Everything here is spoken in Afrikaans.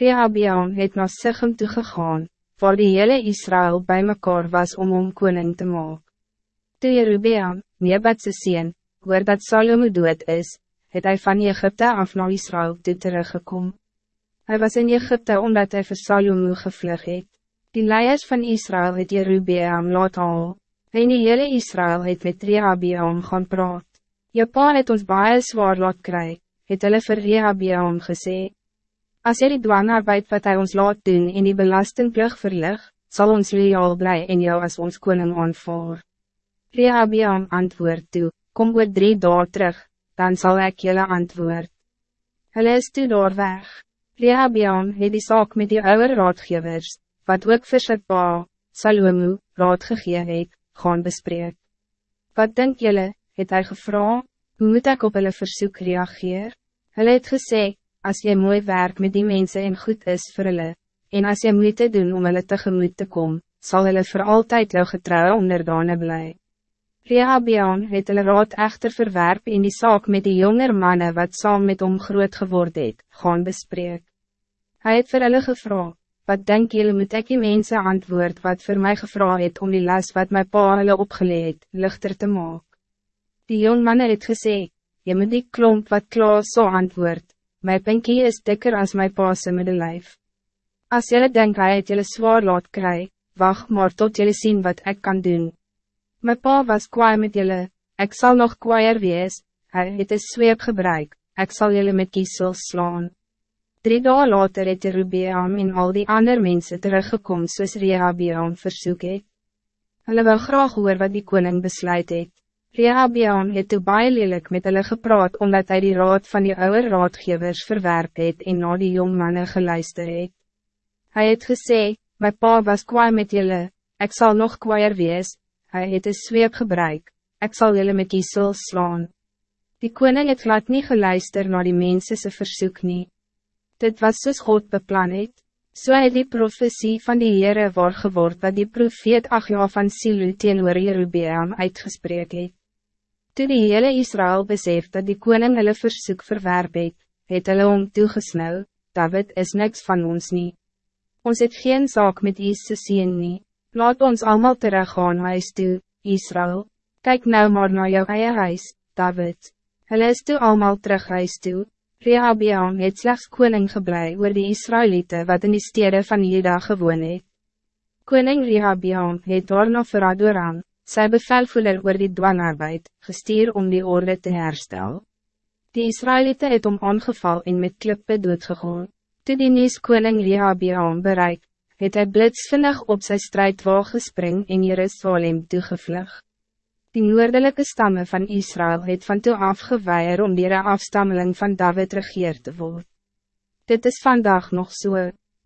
Rehabiam het na Sichem toegegaan, waar die hele Israël bij mekaar was om om koning te maken. Toe Jerubeam, Nebatse sien, hoor dat Salomo dood is, het hij van Egypte af naar Israël toe teruggekom. Hij was in Egypte omdat hij voor Salomo gevlug het. Die leiers van Israël het Jerubeam laat haal, en die hele Israël het met Rehabiam gaan praat. Je pa het ons baie zwaar laat kry, het hulle vir Rehabiam gesê. Als jy die dwangarbeid wat hij ons laat doen in die belastingplug verlig, zal ons loyaal blij in jou als ons koning aanvaar. Rehabiam antwoord toe, kom oor drie dagen terug, dan zal ik jullie antwoord. Hulle is toe daar weg. Rehabiam het die saak met die oude raadgevers, wat ook vir sy pa, Salomo, raad gegee het, gaan bespreek. Wat denk jullie, het hij gevra, hoe moet ik op hulle verzoek reageer? Hulle het gesê, als jy mooi werk met die mensen en goed is vir hulle, en als jy moeite doen om hulle tegemoet te komen, zal hulle voor altijd jou getrouw onderdane bly. Rehabian het hulle raad echter verwerp in die zaak met die jonger mannen wat saam met hom groot geword het, gaan bespreek. Hij het vir hulle gevra, wat denk jullie moet ek die mense antwoord wat voor mij gevra het om die las wat my pa hulle opgeleid, lichter te maken. Die jong mannen het gesê, je moet die klomp wat Klaas so antwoord, Mijn pinkie is dikker als mijn paase middenlijf. Als jullie denken hij het jullie zwaar laat kry, wacht maar tot jullie zien wat ik kan doen. Mijn pa was kwaai met jullie, ik zal nog kwaaier wees, hij het is zweep gebruik, ik zal jullie met kiesel slaan. Drie dagen later het Rubeam en al die andere mensen teruggekomen soos Rehabiam versoek het. Hulle wil graag hoor wat die koning besluit het. Rehabiam het toe baie lelik met hulle gepraat omdat hij die raad van die oude raadgevers verwerp het en na die jong mannen geluister het. Hy het gesê, my pa was kwaai met julle, ik zal nog kwaaier wees, hy het een zweep gebruik, ik zal julle met die sul slaan. Die koning het glad nie geluister na die mense versoek nie. Dit was soos God beplan het, so het die profetie van die Heere waar geword wat die profeet Achja van Silu teenoor Jerubeam uitgesprek het. Toe die hele Israël besef dat die koning hulle versoek verwerp het, het hulle om toegesnel, David is niks van ons niet. Ons het geen zaak met iets te zien nie. Laat ons allemaal teruggaan huis toe, Israël. Kijk nou maar naar jou eie huis, David. Hulle is toe allemaal terug huis toe. Rehabiam het slechts koning geblei oor die Israëlieten wat in die stede van Juda gewoon het. Koning Rehabiam het daarna vir Adoram, sy bevelvoerder oor die dwanarbeid, gestuur om die orde te herstel. Die Israëlieten het om aangeval en met klippe doodgegaan. Toe die Nies koning Rehabiam bereik, het hy blitsvinnig op sy strijdwaal gespring en Jerusalem toegevlug. Die noordelijke stammen van Israël het van toe afgeweier om die afstammeling van David regeer te worden. Dit is vandaag nog zo. So.